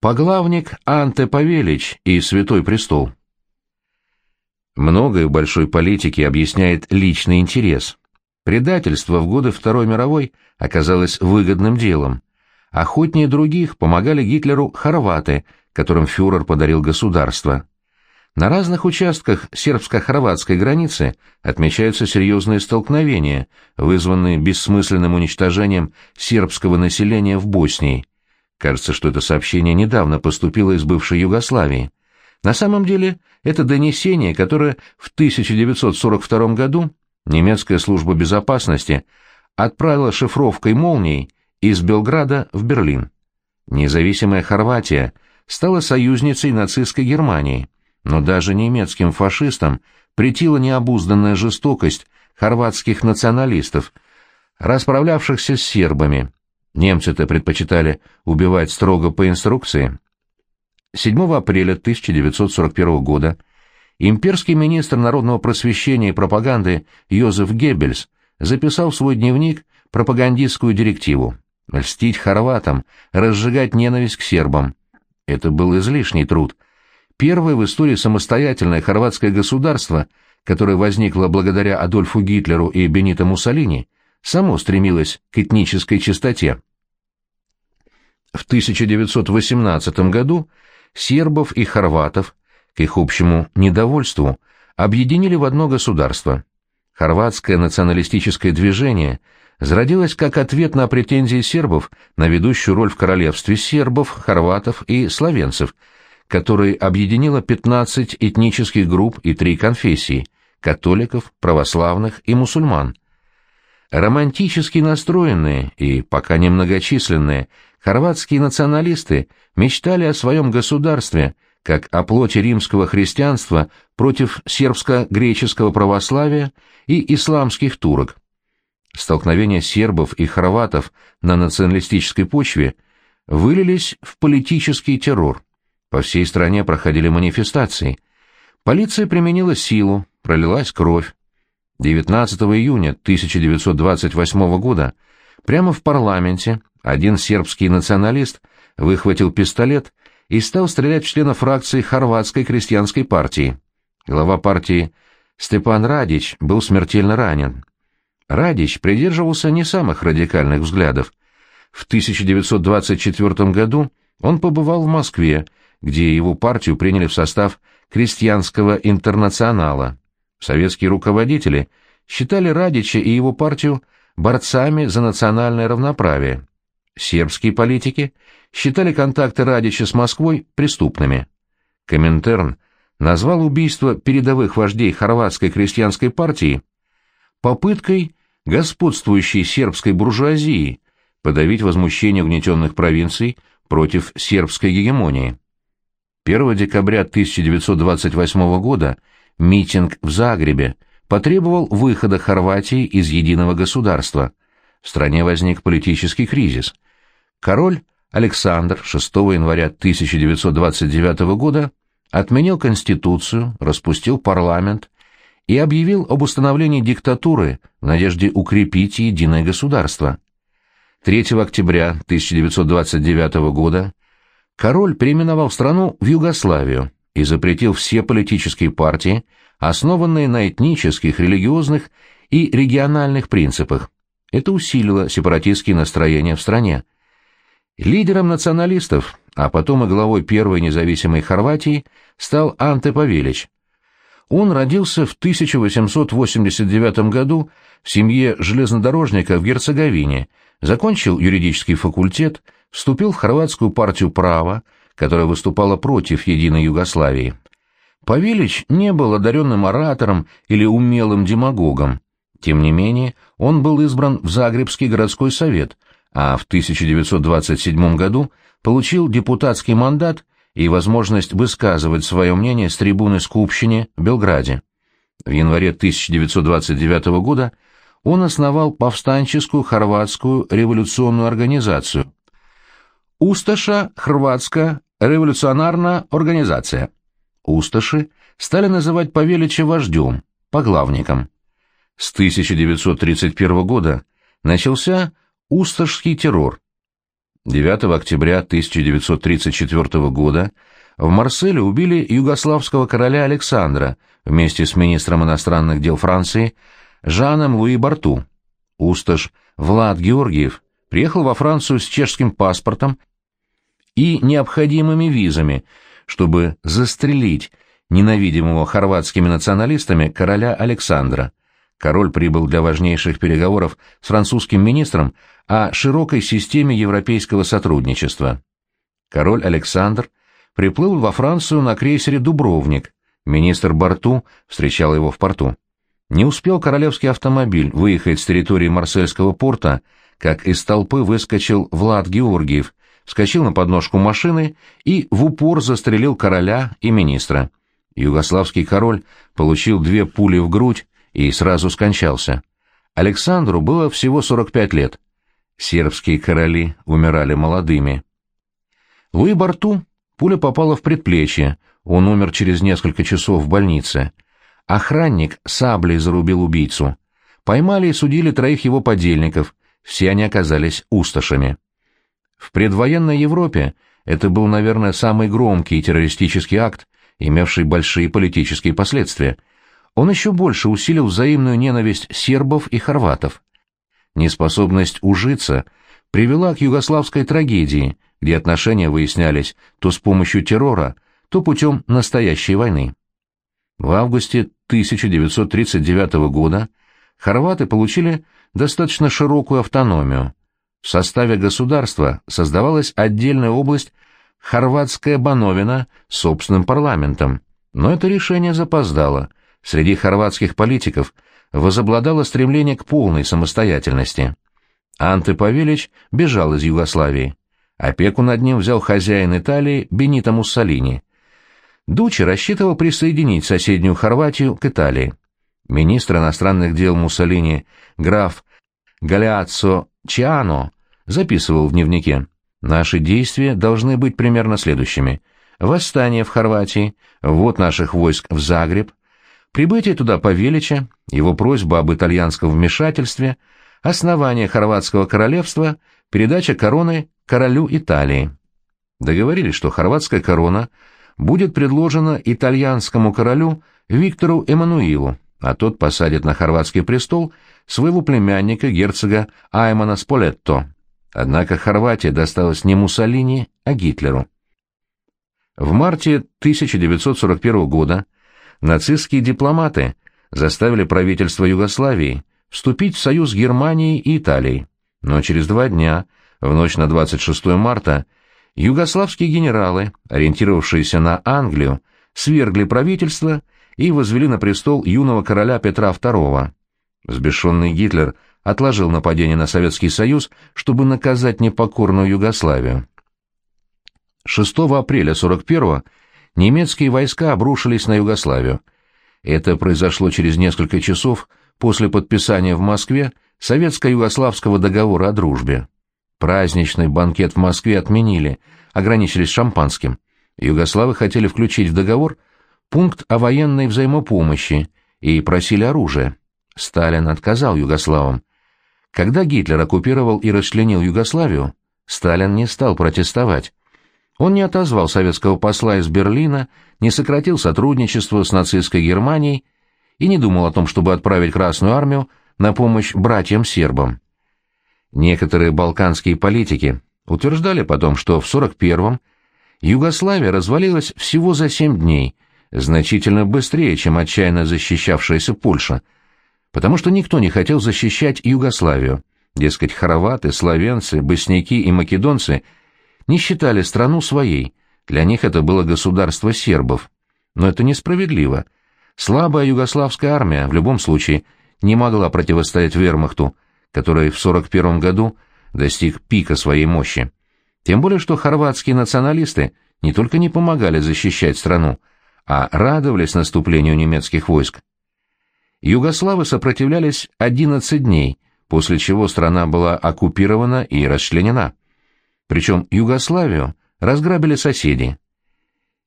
Поглавник Анте Павелич и Святой Престол. Многое в большой политике объясняет личный интерес. Предательство в годы Второй мировой оказалось выгодным делом. Охотнее других помогали Гитлеру хорваты, которым фюрер подарил государство. На разных участках сербско-хорватской границы отмечаются серьезные столкновения, вызванные бессмысленным уничтожением сербского населения в Боснии. Кажется, что это сообщение недавно поступило из бывшей Югославии. На самом деле, это донесение, которое в 1942 году немецкая служба безопасности отправила шифровкой молний из Белграда в Берлин. Независимая Хорватия стала союзницей нацистской Германии, но даже немецким фашистам претила необузданная жестокость хорватских националистов, расправлявшихся с сербами. Немцы-то предпочитали убивать строго по инструкции. 7 апреля 1941 года имперский министр народного просвещения и пропаганды Йозеф Геббельс записал в свой дневник пропагандистскую директиву «Льстить хорватам, разжигать ненависть к сербам». Это был излишний труд. Первое в истории самостоятельное хорватское государство, которое возникло благодаря Адольфу Гитлеру и Бенито Муссолини, само стремилось к этнической чистоте. В 1918 году сербов и хорватов, к их общему недовольству, объединили в одно государство. Хорватское националистическое движение зародилось как ответ на претензии сербов на ведущую роль в королевстве сербов, хорватов и словенцев, которое объединило 15 этнических групп и три конфессии – католиков, православных и мусульман. Романтически настроенные и пока немногочисленные хорватские националисты мечтали о своем государстве, как о плоти римского христианства против сербско-греческого православия и исламских турок. Столкновения сербов и хорватов на националистической почве вылились в политический террор. По всей стране проходили манифестации. Полиция применила силу, пролилась кровь. 19 июня 1928 года прямо в парламенте один сербский националист выхватил пистолет и стал стрелять в члена фракции хорватской крестьянской партии. Глава партии Степан Радич был смертельно ранен. Радич придерживался не самых радикальных взглядов. В 1924 году он побывал в Москве, где его партию приняли в состав крестьянского интернационала. Советские руководители считали Радича и его партию борцами за национальное равноправие. Сербские политики считали контакты Радича с Москвой преступными. Коминтерн назвал убийство передовых вождей хорватской крестьянской партии попыткой господствующей сербской буржуазии подавить возмущение угнетенных провинций против сербской гегемонии. 1 декабря 1928 года митинг в Загребе потребовал выхода Хорватии из единого государства. В стране возник политический кризис – Король Александр 6 января 1929 года отменил Конституцию, распустил парламент и объявил об установлении диктатуры в надежде укрепить единое государство. 3 октября 1929 года король переименовал страну в Югославию и запретил все политические партии, основанные на этнических, религиозных и региональных принципах. Это усилило сепаратистские настроения в стране. Лидером националистов, а потом и главой первой независимой Хорватии, стал Анте Павелич. Он родился в 1889 году в семье железнодорожника в Герцеговине, закончил юридический факультет, вступил в хорватскую партию права, которая выступала против единой Югославии. Павелич не был одаренным оратором или умелым демагогом. Тем не менее, он был избран в Загребский городской совет – а в 1927 году получил депутатский мандат и возможность высказывать свое мнение с трибуны Скупщине в Белграде. В январе 1929 года он основал повстанческую хорватскую революционную организацию Усташа Хорватская революционарная организация. Усташи стали называть Павелича вождем, поглавником. С 1931 года начался Усташский террор. 9 октября 1934 года в Марселе убили югославского короля Александра вместе с министром иностранных дел Франции Жаном Луи Барту. Усташ Влад Георгиев приехал во Францию с чешским паспортом и необходимыми визами, чтобы застрелить ненавидимого хорватскими националистами короля Александра. Король прибыл для важнейших переговоров с французским министром о широкой системе европейского сотрудничества. Король Александр приплыл во Францию на крейсере «Дубровник». Министр Барту встречал его в порту. Не успел королевский автомобиль выехать с территории Марсельского порта, как из толпы выскочил Влад Георгиев, вскочил на подножку машины и в упор застрелил короля и министра. Югославский король получил две пули в грудь и сразу скончался. Александру было всего 45 лет. Сербские короли умирали молодыми. Луи Барту пуля попала в предплечье, он умер через несколько часов в больнице. Охранник саблей зарубил убийцу. Поймали и судили троих его подельников, все они оказались усташами. В предвоенной Европе это был, наверное, самый громкий террористический акт, имевший большие политические последствия. Он еще больше усилил взаимную ненависть сербов и хорватов. Неспособность ужиться привела к югославской трагедии, где отношения выяснялись то с помощью террора, то путем настоящей войны. В августе 1939 года хорваты получили достаточно широкую автономию. В составе государства создавалась отдельная область Хорватская Бановина с собственным парламентом. Но это решение запоздало. Среди хорватских политиков возобладало стремление к полной самостоятельности. Анте Павелич бежал из Югославии. Опеку над ним взял хозяин Италии Бенито Муссолини. Дучи рассчитывал присоединить соседнюю Хорватию к Италии. Министр иностранных дел Муссолини, граф Галиаццо Чиано, записывал в дневнике Наши действия должны быть примерно следующими. Восстание в Хорватии, ввод наших войск в Загреб, прибытие туда Павелича, его просьба об итальянском вмешательстве, основание хорватского королевства, передача короны королю Италии. Договорились, что хорватская корона будет предложена итальянскому королю Виктору Эммануилу, а тот посадит на хорватский престол своего племянника герцога Аймана Сполетто. Однако Хорватия досталась не Муссолини, а Гитлеру. В марте 1941 года нацистские дипломаты заставили правительство Югославии вступить в союз с Германией и Италией, но через два дня, в ночь на 26 марта, югославские генералы, ориентировавшиеся на Англию, свергли правительство и возвели на престол юного короля Петра II. Взбешенный Гитлер – отложил нападение на Советский Союз, чтобы наказать непокорную Югославию. 6 апреля 41-го немецкие войска обрушились на Югославию. Это произошло через несколько часов после подписания в Москве Советско-Югославского договора о дружбе. Праздничный банкет в Москве отменили, ограничились шампанским. Югославы хотели включить в договор пункт о военной взаимопомощи и просили оружие. Сталин отказал югославам. Когда Гитлер оккупировал и расчленил Югославию, Сталин не стал протестовать. Он не отозвал советского посла из Берлина, не сократил сотрудничество с нацистской Германией и не думал о том, чтобы отправить Красную армию на помощь братьям-сербам. Некоторые балканские политики утверждали потом, что в 41-м Югославия развалилась всего за семь дней, значительно быстрее, чем отчаянно защищавшаяся Польша – потому что никто не хотел защищать Югославию. Дескать, хорваты, словенцы, босняки и македонцы не считали страну своей, для них это было государство сербов. Но это несправедливо. Слабая югославская армия в любом случае не могла противостоять вермахту, который в 41 году достиг пика своей мощи. Тем более, что хорватские националисты не только не помогали защищать страну, а радовались наступлению немецких войск. Югославы сопротивлялись 11 дней, после чего страна была оккупирована и расчленена. Причем Югославию разграбили соседи.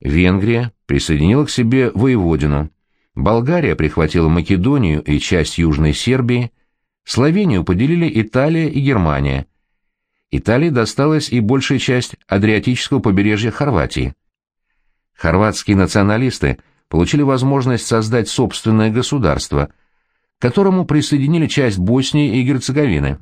Венгрия присоединила к себе Воеводину, Болгария прихватила Македонию и часть Южной Сербии, Словению поделили Италия и Германия. Италии досталась и большая часть Адриатического побережья Хорватии. Хорватские националисты получили возможность создать собственное государство, к которому присоединили часть Боснии и Герцеговины.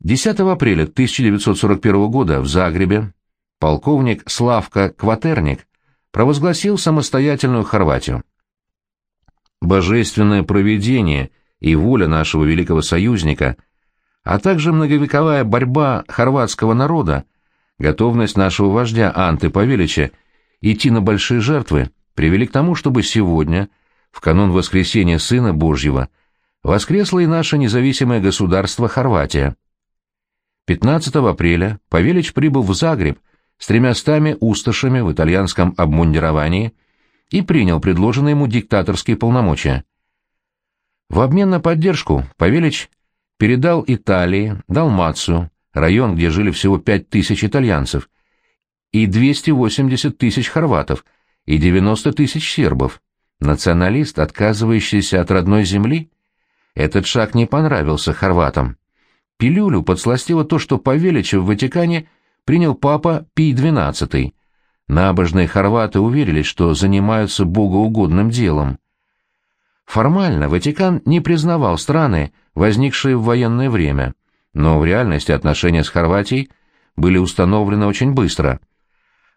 10 апреля 1941 года в Загребе полковник Славка Кватерник провозгласил самостоятельную Хорватию. Божественное провидение и воля нашего великого союзника, а также многовековая борьба хорватского народа, готовность нашего вождя Анты Павелича идти на большие жертвы привели к тому, чтобы сегодня, в канун воскресения Сына Божьего, воскресло и наше независимое государство Хорватия. 15 апреля Павелич прибыл в Загреб с тремястами усташами в итальянском обмундировании и принял предложенные ему диктаторские полномочия. В обмен на поддержку Павелич передал Италии, Далмацию, район, где жили всего 5 тысяч итальянцев, и 280 тысяч хорватов, и 90 тысяч сербов. Националист, отказывающийся от родной земли? Этот шаг не понравился хорватам. Пилюлю подсластило то, что Павелича в Ватикане принял папа Пий XII. Набожные хорваты уверились, что занимаются богоугодным делом. Формально Ватикан не признавал страны, возникшие в военное время, но в реальности отношения с Хорватией были установлены очень быстро.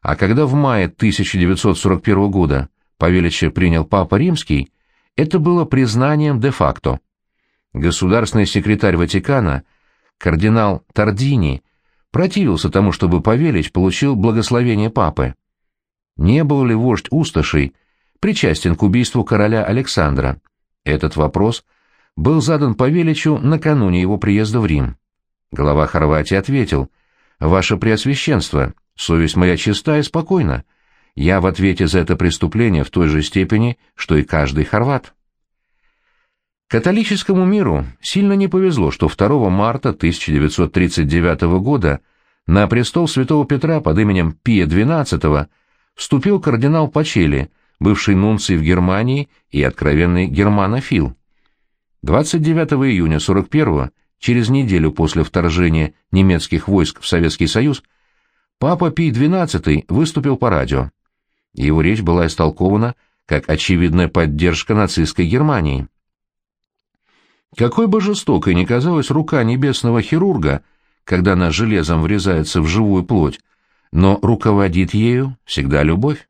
А когда в мае 1941 года Павелича принял Папа Римский, это было признанием де-факто. Государственный секретарь Ватикана – кардинал Тардини противился тому, чтобы Павелич получил благословение папы. Не был ли вождь Усташей причастен к убийству короля Александра? Этот вопрос был задан Павеличу накануне его приезда в Рим. Глава Хорватии ответил, «Ваше Преосвященство, совесть моя чиста и спокойна. Я в ответе за это преступление в той же степени, что и каждый хорват». Католическому миру сильно не повезло, что 2 марта 1939 года на престол святого Петра под именем Пия XII вступил кардинал Пачели, бывший нунций в Германии и откровенный германофил. 29 июня 41 через неделю после вторжения немецких войск в Советский Союз, папа Пий XII выступил по радио. Его речь была истолкована как очевидная поддержка нацистской Германии. Какой бы жестокой ни казалась рука небесного хирурга, когда она железом врезается в живую плоть, но руководит ею всегда любовь.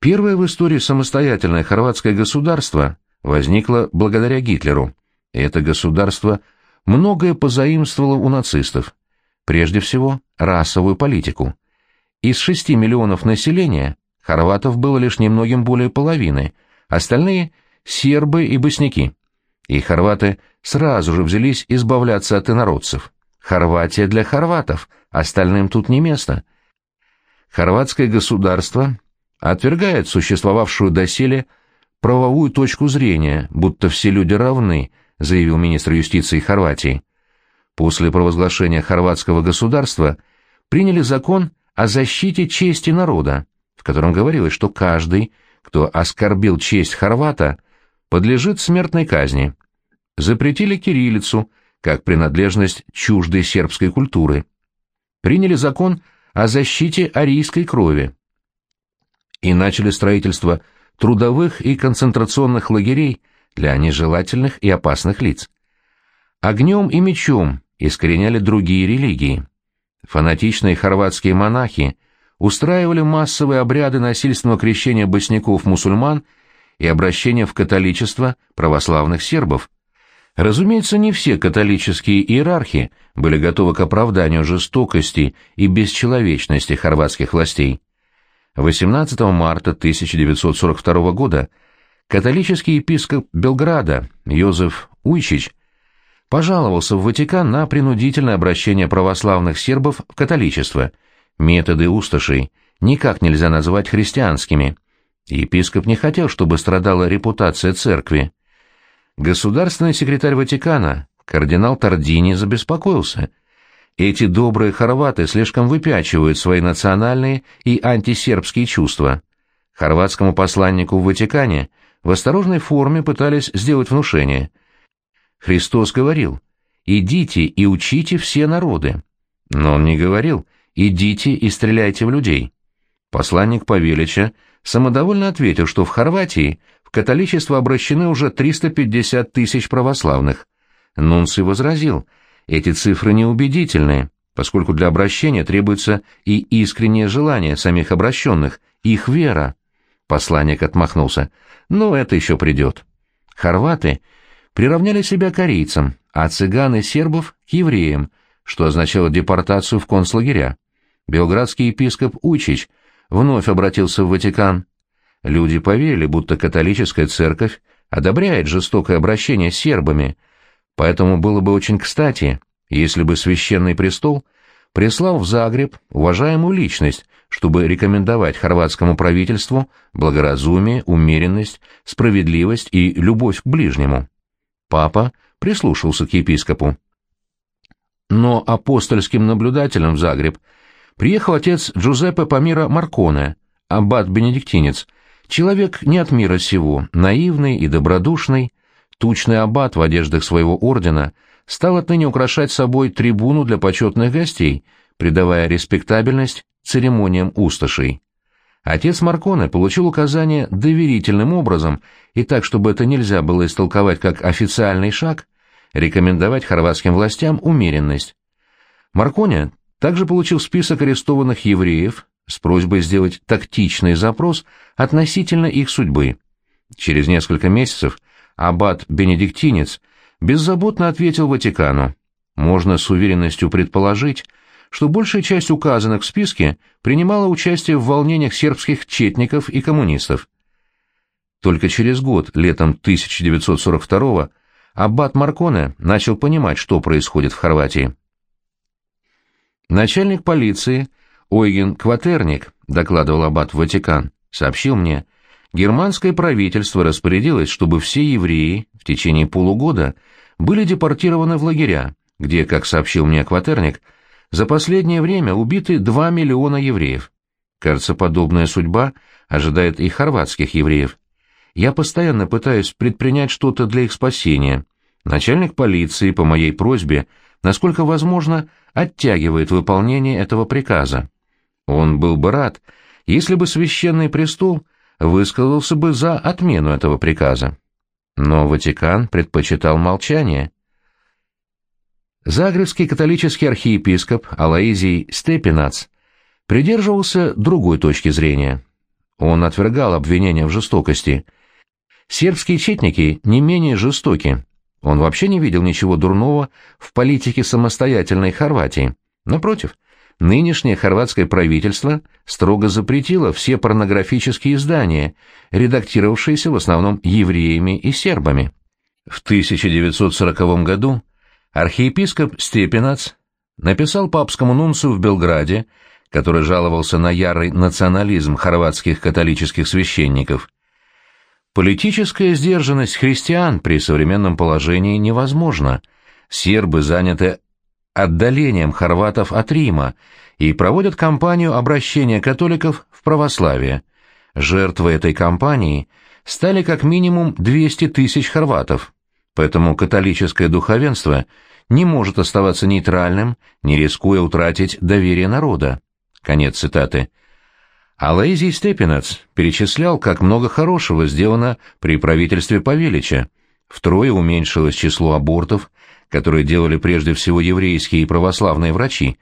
Первое в истории самостоятельное хорватское государство возникло благодаря Гитлеру. Это государство многое позаимствовало у нацистов, прежде всего расовую политику. Из шести миллионов населения хорватов было лишь немногим более половины, остальные – сербы и босняки и хорваты сразу же взялись избавляться от инородцев. Хорватия для хорватов, остальным тут не место. Хорватское государство отвергает существовавшую доселе правовую точку зрения, будто все люди равны, заявил министр юстиции Хорватии. После провозглашения хорватского государства приняли закон о защите чести народа, в котором говорилось, что каждый, кто оскорбил честь хорвата, подлежит смертной казни. Запретили кириллицу, как принадлежность чуждой сербской культуры. Приняли закон о защите арийской крови. И начали строительство трудовых и концентрационных лагерей для нежелательных и опасных лиц. Огнем и мечом искореняли другие религии. Фанатичные хорватские монахи устраивали массовые обряды насильственного крещения босняков-мусульман и обращения в католичество православных сербов. Разумеется, не все католические иерархи были готовы к оправданию жестокости и бесчеловечности хорватских властей. 18 марта 1942 года католический епископ Белграда Йозеф Уйчич пожаловался в Ватикан на принудительное обращение православных сербов в католичество. Методы усташей никак нельзя назвать христианскими – Епископ не хотел, чтобы страдала репутация церкви. Государственный секретарь Ватикана, кардинал Тардини, забеспокоился. Эти добрые хорваты слишком выпячивают свои национальные и антисербские чувства. Хорватскому посланнику в Ватикане в осторожной форме пытались сделать внушение. Христос говорил, «Идите и учите все народы». Но он не говорил «Идите и стреляйте в людей». Посланник Павелича самодовольно ответил, что в Хорватии в католичество обращены уже 350 тысяч православных. Нунций возразил, эти цифры неубедительны, поскольку для обращения требуется и искреннее желание самих обращенных, их вера. Посланник отмахнулся. «Ну, это еще придет». Хорваты приравняли себя корейцам, а цыган и сербов — к евреям, что означало депортацию в концлагеря. Белградский епископ Учич вновь обратился в Ватикан. Люди поверили, будто католическая церковь одобряет жестокое обращение с сербами, поэтому было бы очень кстати, если бы Священный Престол прислал в Загреб уважаемую личность, чтобы рекомендовать хорватскому правительству благоразумие, умеренность, справедливость и любовь к ближнему. Папа прислушался к епископу. Но апостольским наблюдателем в Загреб приехал отец Джузеппе Памира Марконе, аббат-бенедиктинец, человек не от мира сего, наивный и добродушный, тучный аббат в одеждах своего ордена — стал отныне украшать собой трибуну для почетных гостей, придавая респектабельность церемониям усташей. Отец Марконе получил указание доверительным образом и так, чтобы это нельзя было истолковать как официальный шаг, рекомендовать хорватским властям умеренность. Марконе также получил список арестованных евреев с просьбой сделать тактичный запрос относительно их судьбы. Через несколько месяцев аббат-бенедиктинец – беззаботно ответил Ватикану. Можно с уверенностью предположить, что большая часть указанных в списке принимала участие в волнениях сербских четников и коммунистов. Только через год, летом 1942-го, аббат Марконе начал понимать, что происходит в Хорватии. Начальник полиции Ойген Кватерник, докладывал аббат в Ватикан, сообщил мне, германское правительство распорядилось, чтобы все евреи в течение полугода были депортированы в лагеря, где, как сообщил мне Кватерник, за последнее время убиты 2 миллиона евреев. Кажется, подобная судьба ожидает и хорватских евреев. Я постоянно пытаюсь предпринять что-то для их спасения. Начальник полиции, по моей просьбе, насколько возможно, оттягивает выполнение этого приказа. Он был бы рад, если бы священный престол высказался бы за отмену этого приказа. Но Ватикан предпочитал молчание. Загребский католический архиепископ Алаизий Степенац придерживался другой точки зрения. Он отвергал обвинения в жестокости. Сербские четники не менее жестоки. Он вообще не видел ничего дурного в политике самостоятельной Хорватии. Напротив, Нынешнее хорватское правительство строго запретило все порнографические издания, редактировавшиеся в основном евреями и сербами. В 1940 году архиепископ Степенац написал папскому нунцию в Белграде, который жаловался на ярый национализм хорватских католических священников. Политическая сдержанность христиан при современном положении невозможна. Сербы заняты отдалением хорватов от Рима и проводят кампанию обращения католиков в православие. Жертвой этой кампании стали как минимум 200 тысяч хорватов, поэтому католическое духовенство не может оставаться нейтральным, не рискуя утратить доверие народа. Конец цитаты. Алэйзий Степенац перечислял, как много хорошего сделано при правительстве Павелича. Втрое уменьшилось число абортов, которые делали прежде всего еврейские и православные врачи,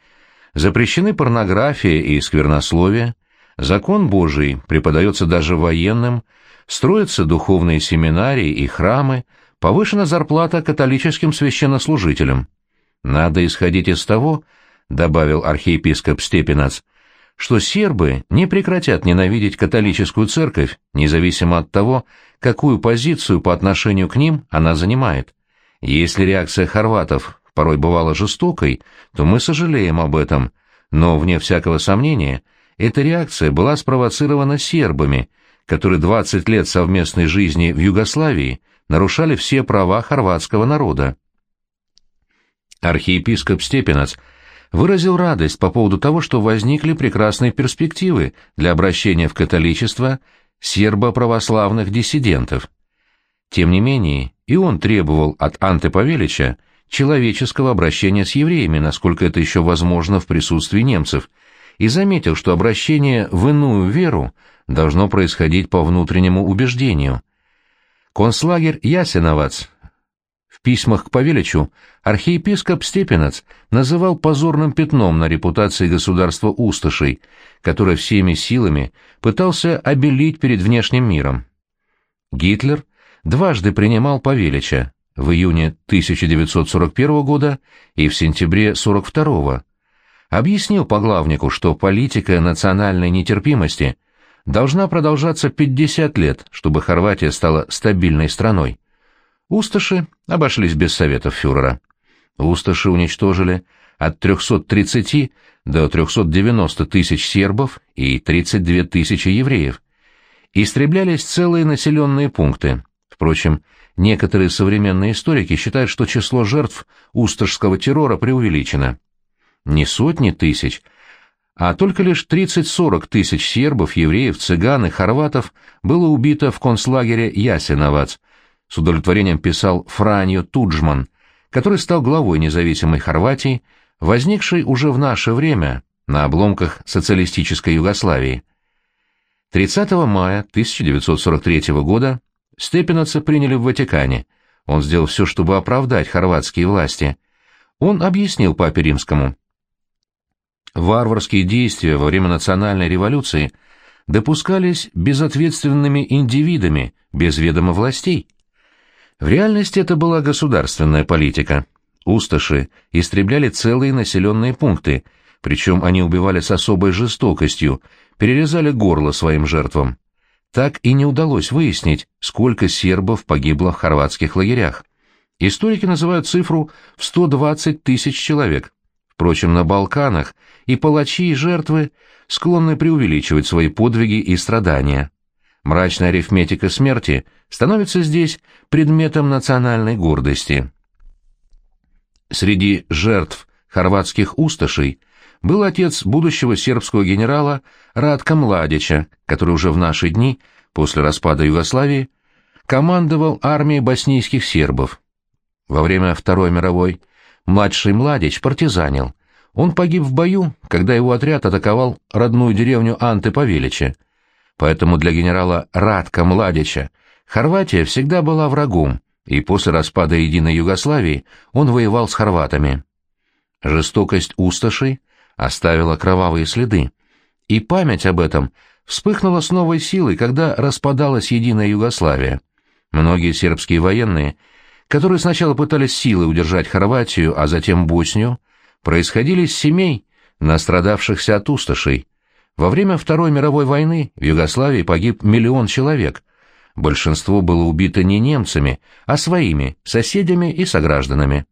запрещены порнография и сквернословие, закон Божий преподается даже военным, строятся духовные семинарии и храмы, повышена зарплата католическим священнослужителям. Надо исходить из того, добавил архиепископ Степенац, что сербы не прекратят ненавидеть католическую церковь, независимо от того, какую позицию по отношению к ним она занимает. Если реакция хорватов порой бывала жестокой, то мы сожалеем об этом, но, вне всякого сомнения, эта реакция была спровоцирована сербами, которые 20 лет совместной жизни в Югославии нарушали все права хорватского народа. Архиепископ Степенац выразил радость по поводу того, что возникли прекрасные перспективы для обращения в католичество сербо-православных диссидентов. Тем не менее, и он требовал от Анте Павелича человеческого обращения с евреями, насколько это еще возможно в присутствии немцев, и заметил, что обращение в иную веру должно происходить по внутреннему убеждению. Концлагерь Ясеновац в письмах к Павеличу архиепископ Степенец называл позорным пятном на репутации государства Усташей, которое всеми силами пытался обелить перед внешним миром. Гитлер дважды принимал Павелича в июне 1941 года и в сентябре 1942 объяснил поглавнику, что политика национальной нетерпимости должна продолжаться 50 лет, чтобы Хорватия стала стабильной страной. Усташи обошлись без советов фюрера. Усташи уничтожили от 330 до 390 тысяч сербов и 32 тысячи евреев. Истреблялись целые населенные пункты. Впрочем, некоторые современные историки считают, что число жертв усташского террора преувеличено. Не сотни тысяч, а только лишь 30-40 тысяч сербов, евреев, цыган и хорватов было убито в концлагере Ясеновац, с удовлетворением писал Франьо Туджман, который стал главой независимой Хорватии, возникшей уже в наше время на обломках социалистической Югославии. 30 мая 1943 года Степенаца приняли в Ватикане. Он сделал все, чтобы оправдать хорватские власти. Он объяснил папе римскому. Варварские действия во время национальной революции допускались безответственными индивидами без ведома властей. В реальности это была государственная политика. Усташи истребляли целые населенные пункты, причем они убивали с особой жестокостью, перерезали горло своим жертвам. Так и не удалось выяснить, сколько сербов погибло в хорватских лагерях. Историки называют цифру в 120 тысяч человек. Впрочем, на Балканах и палачи, и жертвы склонны преувеличивать свои подвиги и страдания. Мрачная арифметика смерти становится здесь предметом национальной гордости. Среди жертв хорватских усташей был отец будущего сербского генерала Радка Младича, который уже в наши дни, после распада Югославии, командовал армией боснийских сербов. Во время Второй мировой младший Младич партизанил. Он погиб в бою, когда его отряд атаковал родную деревню Анты Павелича. Поэтому для генерала Радка Младича Хорватия всегда была врагом, и после распада единой Югославии он воевал с хорватами. Жестокость усташей оставила кровавые следы, и память об этом вспыхнула с новой силой, когда распадалась единая Югославия. Многие сербские военные, которые сначала пытались силой удержать Хорватию, а затем Боснию, происходили из семей, настрадавшихся от усташей. Во время Второй мировой войны в Югославии погиб миллион человек. Большинство было убито не немцами, а своими, соседями и согражданами.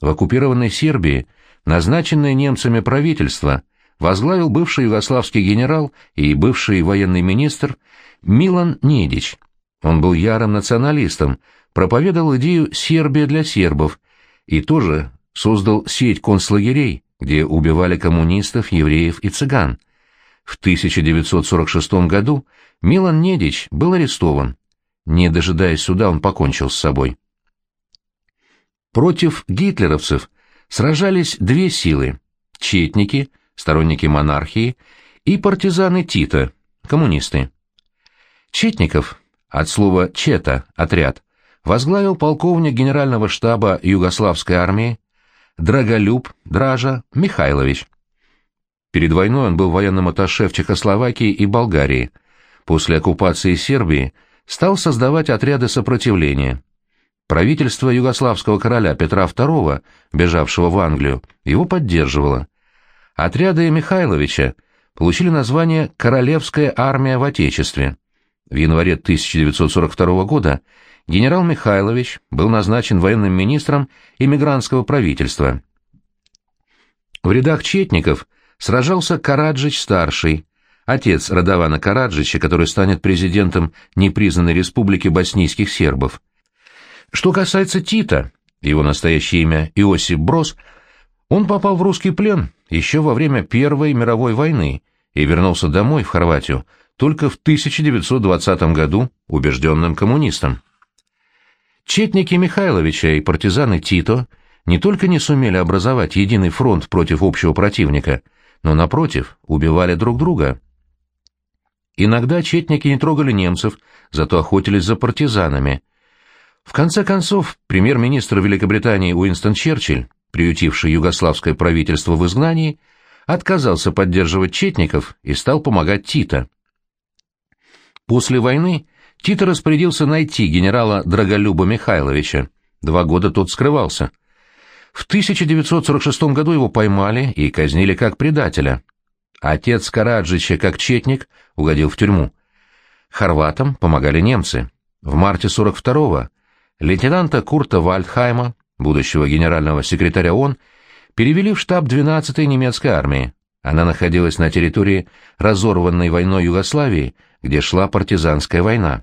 В оккупированной Сербии назначенное немцами правительство возглавил бывший югославский генерал и бывший военный министр Милан Недич. Он был ярым националистом, проповедовал идею «Сербия для сербов» и тоже создал сеть концлагерей, где убивали коммунистов, евреев и цыган – в 1946 году Милан Недич был арестован. Не дожидаясь суда, он покончил с собой. Против гитлеровцев сражались две силы – четники, сторонники монархии, и партизаны Тита, коммунисты. Четников, от слова «чета» – отряд, возглавил полковник генерального штаба Югославской армии Драголюб Дража Михайлович. Перед войной он был военным атташе в Чехословакии и Болгарии. После оккупации Сербии стал создавать отряды сопротивления. Правительство югославского короля Петра II, бежавшего в Англию, его поддерживало. Отряды Михайловича получили название «Королевская армия в Отечестве». В январе 1942 года генерал Михайлович был назначен военным министром иммигрантского правительства. В рядах четников сражался Караджич-старший, отец Радована Караджича, который станет президентом непризнанной республики боснийских сербов. Что касается Тита, его настоящее имя Иосип Брос, он попал в русский плен еще во время Первой мировой войны и вернулся домой, в Хорватию, только в 1920 году убежденным коммунистом. Четники Михайловича и партизаны Тито не только не сумели образовать единый фронт против общего противника, но, напротив, убивали друг друга. Иногда четники не трогали немцев, зато охотились за партизанами. В конце концов, премьер-министр Великобритании Уинстон Черчилль, приютивший югославское правительство в изгнании, отказался поддерживать четников и стал помогать Тита. После войны Тита распорядился найти генерала Драголюба Михайловича. Два года тот скрывался. В 1946 году его поймали и казнили как предателя. Отец Караджича, как четник, угодил в тюрьму. Хорватам помогали немцы. В марте 42-го лейтенанта Курта Вальдхайма, будущего генерального секретаря ООН, перевели в штаб 12-й немецкой армии. Она находилась на территории разорванной войной Югославии, где шла партизанская война.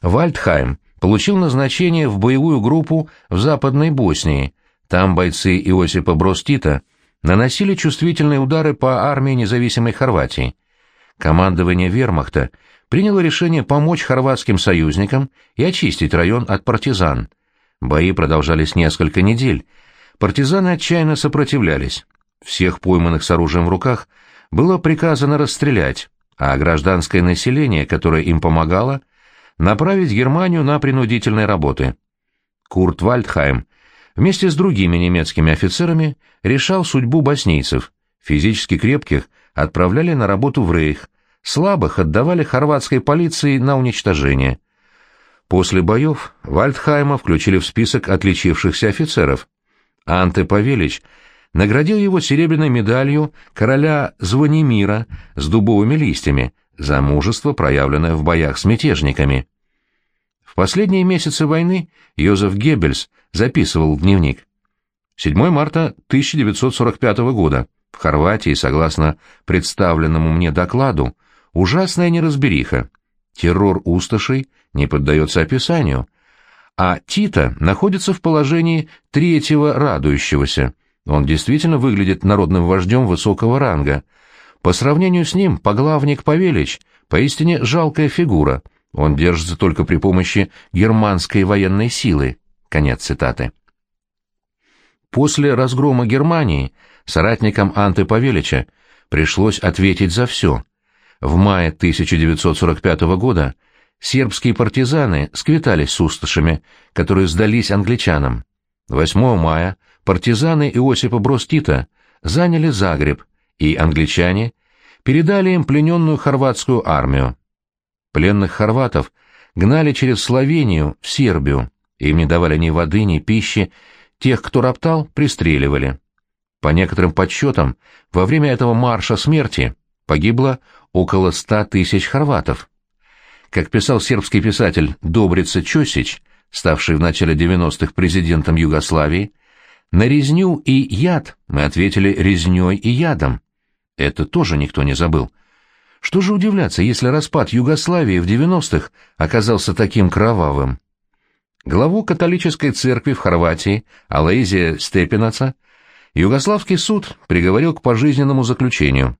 Вальдхайм получил назначение в боевую группу в Западной Боснии. Там бойцы Иосипа Бростита наносили чувствительные удары по армии независимой Хорватии. Командование вермахта приняло решение помочь хорватским союзникам и очистить район от партизан. Бои продолжались несколько недель. Партизаны отчаянно сопротивлялись. Всех пойманных с оружием в руках было приказано расстрелять, а гражданское население, которое им помогало, направить Германию на принудительные работы. Курт Вальдхайм вместе с другими немецкими офицерами решал судьбу боснийцев, физически крепких отправляли на работу в Рейх, слабых отдавали хорватской полиции на уничтожение. После боев Вальдхайма включили в список отличившихся офицеров. Анте Павелич наградил его серебряной медалью короля Звонимира с дубовыми листьями за мужество, проявленное в боях с мятежниками. Последние месяцы войны Йозеф Геббельс записывал в дневник. 7 марта 1945 года в Хорватии, согласно представленному мне докладу, ужасная неразбериха. Террор усташей не поддается описанию, а Тита находится в положении третьего радующегося – он действительно выглядит народным вождем высокого ранга. По сравнению с ним, поглавник Павелич — поистине жалкая фигура. Он держится только при помощи германской военной силы. Конец цитаты. После разгрома Германии соратникам Анты Павелича пришлось ответить за все. В мае 1945 года сербские партизаны сквитались с усташами, которые сдались англичанам. 8 мая партизаны Иосипа Бростита заняли Загреб, и англичане передали им плененную хорватскую армию. Пленных хорватов гнали через Словению в Сербию, им не давали ни воды, ни пищи, тех, кто роптал, пристреливали. По некоторым подсчетам, во время этого марша смерти погибло около ста тысяч хорватов. Как писал сербский писатель Добрица Чосич, ставший в начале 90-х президентом Югославии, на резню и яд мы ответили резней и ядом. Это тоже никто не забыл. Что же удивляться, если распад Югославии в 90-х оказался таким кровавым? Главу католической церкви в Хорватии, Алаизия Степинаца, Югославский суд приговорил к пожизненному заключению.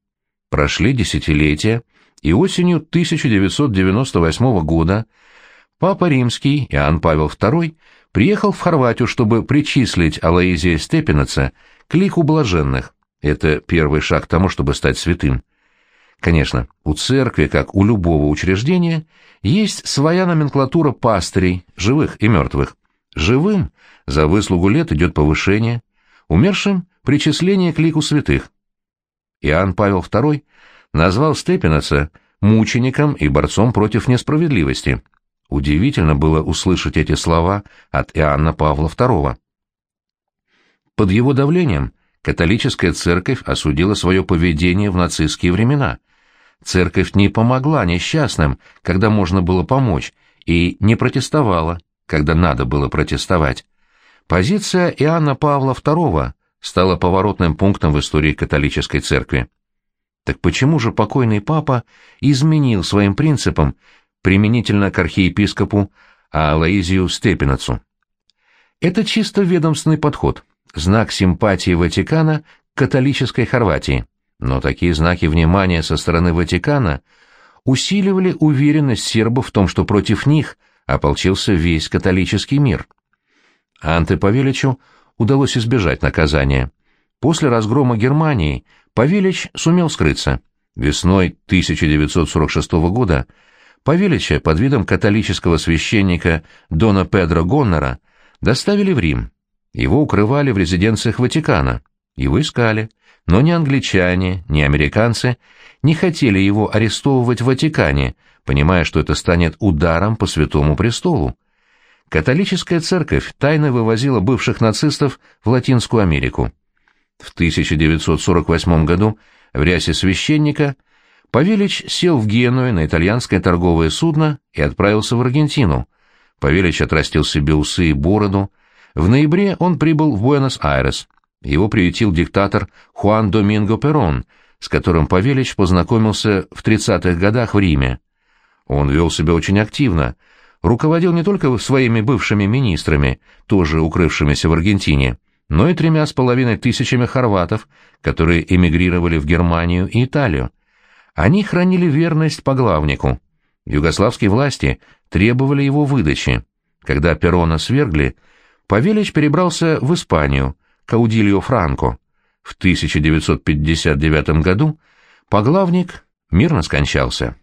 Прошли десятилетия, и осенью 1998 года Папа Римский Иоанн Павел II приехал в Хорватию, чтобы причислить Алаизия Степинаца к лику блаженных. Это первый шаг к тому, чтобы стать святым. Конечно, у церкви, как у любого учреждения, есть своя номенклатура пастырей, живых и мертвых. Живым за выслугу лет идет повышение, умершим – причисление к лику святых. Иоанн Павел II назвал Степинаца мучеником и борцом против несправедливости – Удивительно было услышать эти слова от Иоанна Павла II. Под его давлением католическая церковь осудила свое поведение в нацистские времена. Церковь не помогла несчастным, когда можно было помочь, и не протестовала, когда надо было протестовать. Позиция Иоанна Павла II стала поворотным пунктом в истории католической церкви. Так почему же покойный папа изменил своим принципам применительно к архиепископу Алаизию Степенацу. Это чисто ведомственный подход, знак симпатии Ватикана к католической Хорватии. Но такие знаки внимания со стороны Ватикана усиливали уверенность сербов в том, что против них ополчился весь католический мир. Анте Павеличу удалось избежать наказания. После разгрома Германии Павелич сумел скрыться. Весной 1946 года Павелича под видом католического священника Дона Педро Гоннера доставили в Рим. Его укрывали в резиденциях Ватикана. Его искали, но ни англичане, ни американцы не хотели его арестовывать в Ватикане, понимая, что это станет ударом по Святому Престолу. Католическая церковь тайно вывозила бывших нацистов в Латинскую Америку. В 1948 году в рясе священника Павелич сел в Генуе на итальянское торговое судно и отправился в Аргентину. Павелич отрастил себе усы и бороду. В ноябре он прибыл в Буэнос-Айрес. Его приютил диктатор Хуан Доминго Перон, с которым Павелич познакомился в 30-х годах в Риме. Он вел себя очень активно, руководил не только своими бывшими министрами, тоже укрывшимися в Аргентине, но и тремя с половиной тысячами хорватов, которые эмигрировали в Германию и Италию. Они хранили верность поглавнику. Югославские власти требовали его выдачи. Когда Перона свергли, Павелич перебрался в Испанию, к Аудильо Франко. В 1959 году поглавник мирно скончался.